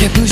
Can't push